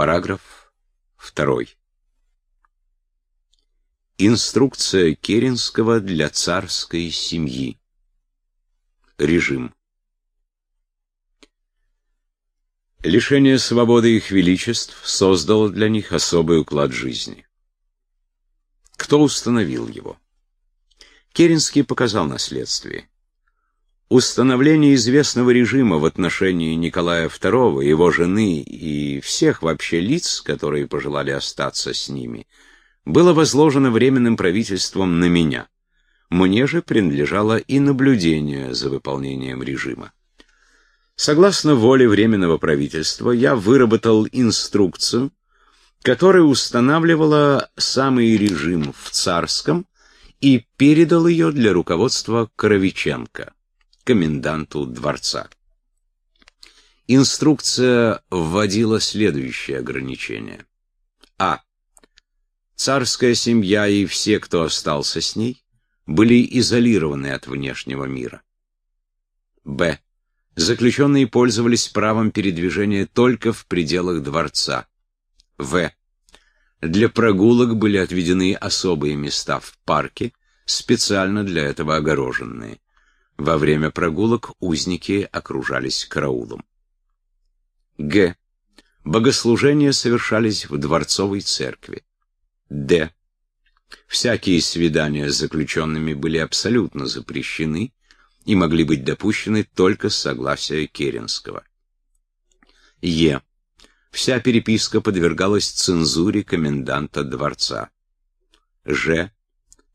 Параграф 2. Инструкция Керенского для царской семьи. Режим. Лишение свободы их величеств создало для них особый уклад жизни. Кто установил его? Керенский показал на следствии. Установление известного режима в отношении Николая II, его жены и всех вообще лиц, которые пожелали остаться с ними, было возложено Временным правительством на меня. Мне же принадлежало и наблюдение за выполнением режима. Согласно воле Временного правительства, я выработал инструкцию, которая устанавливала самый режим в царском и передал ее для руководства Коровиченко коменданту дворца. Инструкция вводила следующие ограничения. А. Царская семья и все, кто остался с ней, были изолированы от внешнего мира. Б. Заключенные пользовались правом передвижения только в пределах дворца. В. Для прогулок были отведены особые места в парке, специально для этого огороженные. Во время прогулок узники окружались караулом. Г. Богослужения совершались в дворцовой церкви. Д. Всякие свидания с заключенными были абсолютно запрещены и могли быть допущены только с согласия Керенского. Е. Вся переписка подвергалась цензуре коменданта дворца. Ж.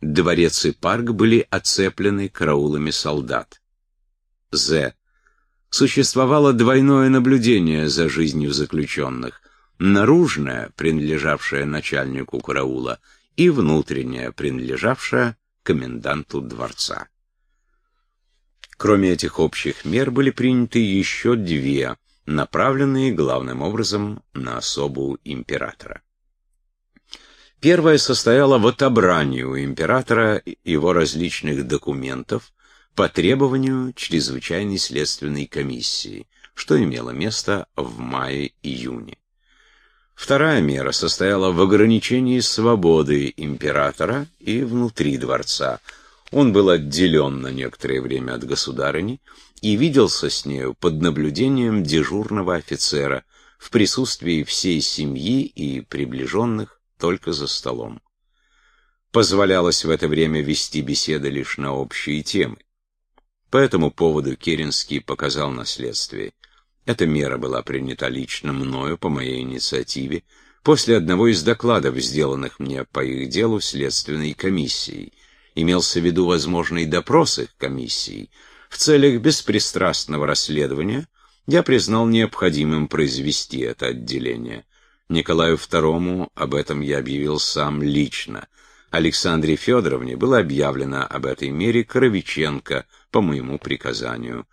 Дворец и парк были оцеплены караулами солдат. З. Существовало двойное наблюдение за жизнью заключенных. Наружное, принадлежавшее начальнику караула, и внутреннее, принадлежавшее коменданту дворца. Кроме этих общих мер были приняты еще две, направленные главным образом на особу императора. Первое состояло в отобрании у императора его различных документов по требованию чрезвычайной следственной комиссии, что имело место в мае-июне. Вторая мера состояла в ограничении свободы императора и внутри дворца. Он был отделен на некоторое время от государыни и виделся с нею под наблюдением дежурного офицера в присутствии всей семьи и приближенных только за столом. Позволялось в это время вести беседы лишь на общие темы. По этому поводу Керенский показал на следствии. Эта мера была принята лично мною по моей инициативе после одного из докладов, сделанных мне по их делу следственной комиссией. Имелся в виду возможный допрос их комиссии. В целях беспристрастного расследования я признал необходимым произвести это отделение. Николаю II об этом я объявил сам лично. Александре Федоровне было объявлено об этой мере Коровиченко по моему приказанию.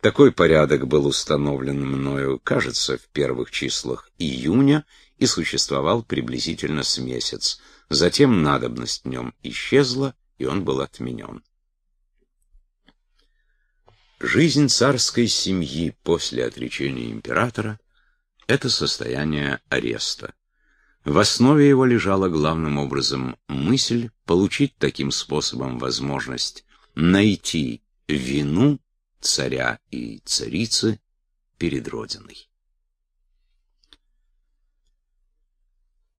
Такой порядок был установлен мною, кажется, в первых числах июня и существовал приблизительно с месяц. Затем надобность в нем исчезла, и он был отменен. Жизнь царской семьи после отречения императора это состояние ареста. В основе его лежала главным образом мысль получить таким способом возможность найти вину царя и царицы перед Родиной.